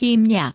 phim nhạc.